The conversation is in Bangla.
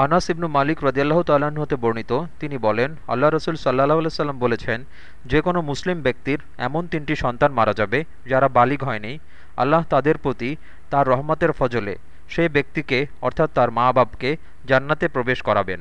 আনাস ইবনু মালিক রদিয়াল্লাহ তাল্লাহ্ন হতে বর্ণিত, তিনি বলেন, আল্লাহ রসুল সাল্লাহ সাল্লাম বলেছেন, যে কোনো মুসলিম ব্যক্তির এমন তিনটি সন্তান মারা যাবে যারা বালিগ হয়নি। আল্লাহ তাদের প্রতি তার রহমতের ফজলে সেই ব্যক্তিকে, অর্থাৎ তার মা বাপকে জান্নাতে প্রবেশ করাবেন।